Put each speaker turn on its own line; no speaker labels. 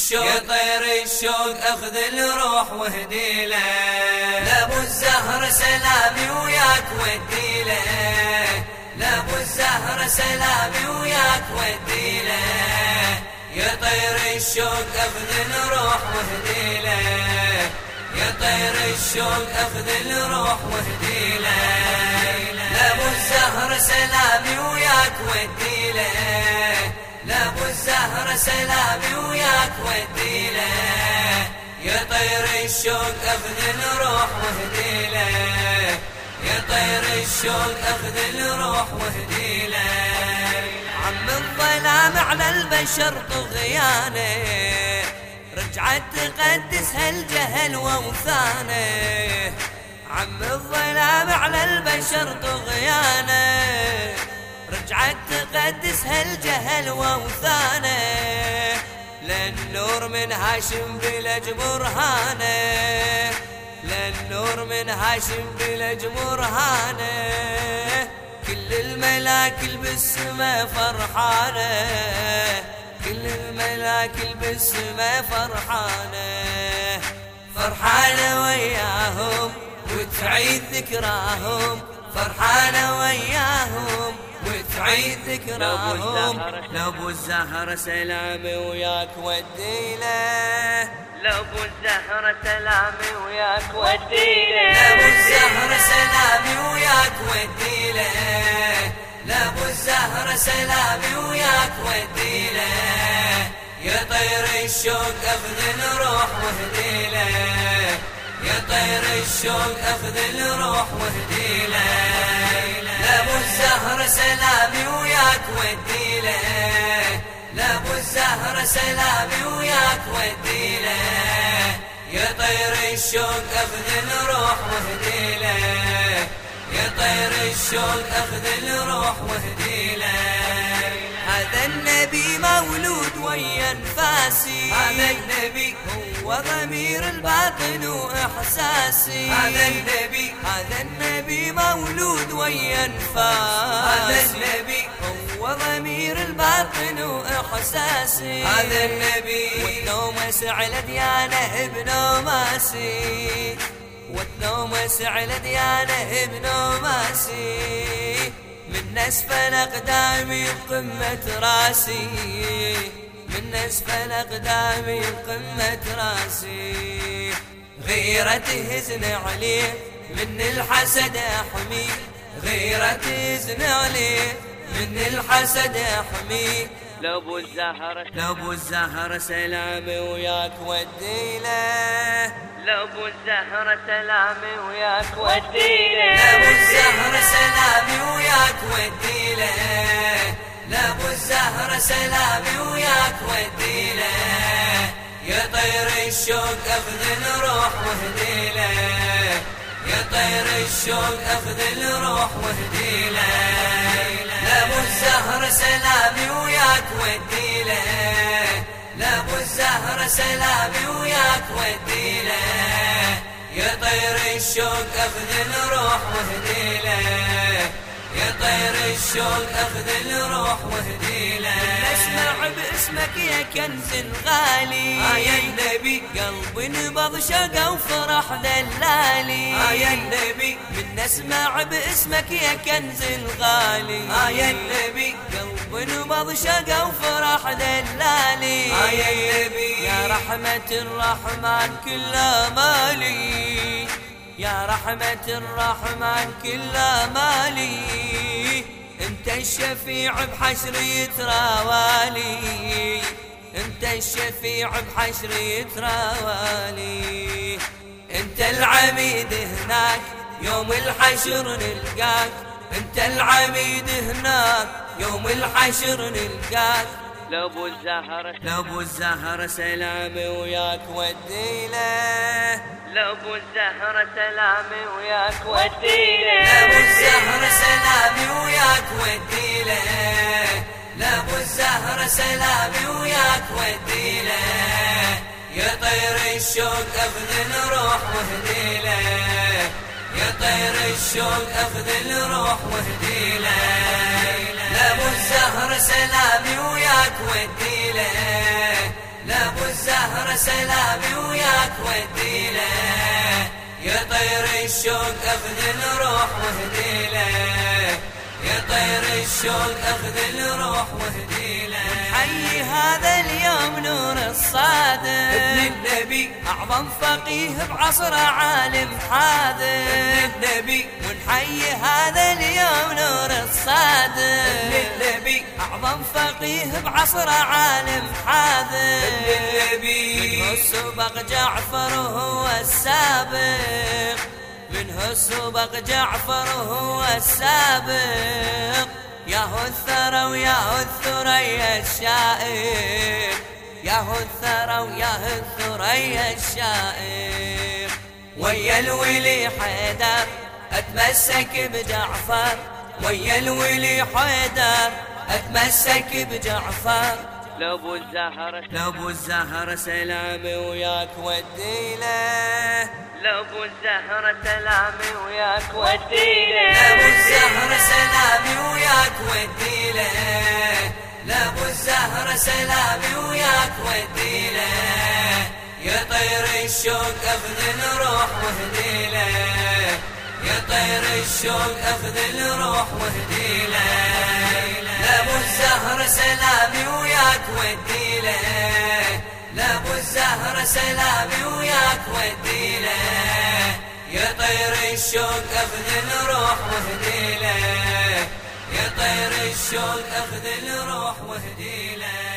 الشوق يا طير الشوق أخذ الروح واهدي له. لابو الزهر سلامي وياك ودي له. لابو الزهر سلامي وياك ودي له. يا طير الشوق أخذ الروح واهدي له. يا طير الشوق أخذ الروح واهدي له. لابو الزهر سلامي وياك ودي له. لابو الزهر سلامي وياك ودي له يا طير الشوق أخذ الروح واهدي له يا طير الشوق أخذ الروح واهدي له عم الظلام على البشر طغيانه. رجعت تقدس هالجهل وأوثانه. عم الظلام على البشر طغيانه. رجعت تقدس هالجهل واوثانه للنور من هاشم بلج برهانه. للنور من هاشم بلج برهانه. كل الملاك بالسما فرحانه. كل الملاك بالسما فرحانه. فرحانه وياهم وتعيد ذكراهم. فرحانه وياهم وتعيد ذكراهم. لابو الزهر سلامي وياك ودي له
لابو الزهر سلامي وياك ودي
لابو الزهر سلامي وياك ودي له لابو الزهر سلامي وياك ودي له يا طير الشوق أخذ الروح واهدي له يا طير الشوق أخذ الروح واهدي ودي له لابو الزهر سلامي وياك ودي له يا طير الشوق أخذ الروح واهدي له يا طير الشوق أخذ الروح واهدي له هذا النبي مولود ويا انفاسي هذا النبي هو ضمير الباطن وإحساسي. هذا النبي هذا النبي مولود ويا انفاسي هذا النبي هو ضمير الباطن وإحساسي. هذا النبي. والنوم سعل ديانه بنوماسي والنوم سعل ديانه بنوماسي من اسفل اقدامي قمة راسي. من اسفل اقدامي قمة راسي. غيرة هزن عليه من الحسد أحمي. غيرة هزن عليه من الحسد أحمي.
لابو الزهر
لابو الزهر سلامي وياك ودي له
لابو الزهر سلامي وياك ودي
لابو الزهر سلامي وياك ودي له لابو الزهر سلامي وياك ودي له يا طير الشوق أخذ الروح واهدي له يا طير الشوق أخذ الروح واهدي له لابو الزهر سلامي وياك ودي له لابو الزهر سلامي وياك ودي له طير الشوق أخذ الروح واهدي له يا طير الشوق أخذ الروح واهدي له. اسمع باسمك يا كنز غالي آه يا النبي. قلبي نبض شقى وفرح دلالي. آه يا النبي. من اسمع باسمك يا كنز الغالي. آه يا النبي. قلبي نبض شقى وفرح دلالي. آه يا النبي. يا رحمة الرحمن كل مالي يا رحمة الرحمن كل مالي. أنت الشفيع بحشر يتراوالي. أنت الشفيع بحشر يتراوالي. أنت العميد هناك يوم الحشر نلقاك. أنت العميد هناك يوم الحشر نلقاك.
لابو الزهر
لابو الزهر سلامي وياك ودي له
لابو الزهر سلامي وياك ودي
لابو الزهر سلامي وياك ودي له لابو الزهر سلامي وياك ودي له يا طير الشوق أخذ الروح واهدي له يا طير الشوق أخذ الروح واهدي له لابو الزهر سلامي وياك ودي له. لابو الزهر سلامي وياك ودي له. يا طير الشوق أخذ الروح واهدي له. يا طير الشوق أخذ الروح واهدي له.
حي هذا اليوم نور الصادق؟
ابن النبي.
أعظم فقيه بعصر عالم حاذق.
ابن النبي.
ونحيي هذا اليوم نور الصادق.
ابن النبي.
أعظم فقيه بعصر عالم حاذق.
ابن النبي.
السبق جعفر هو السابق. منه السبق جعفر هو السابق. يا هو الثرى ويا هو الثريا الشائق يا هو الثرى ويا هو الثريا الشائق ويا الولي حيدر أتمسك بجعفر. ويا الولي حيدر أتمسك بجعفر.
لابو الزهرة
لابو الزهر سلامي وياك ودي له.
لابو الزهرة سلامي وياك وديله
لابو الزهر سلامي وياك ودي له لابو الزهر سلامي وياك ودي له يا طير الشوق أخذ الروح واهدي له يا طير الشوق أخذ الروح واهدي له لابو الزهر سلامي وياك ودي له لابو الزهر سلامي وياك ودي له يا طير الشوق أخذ الروح واهدي له يا طير الشوق أخذ الروح واهدي له.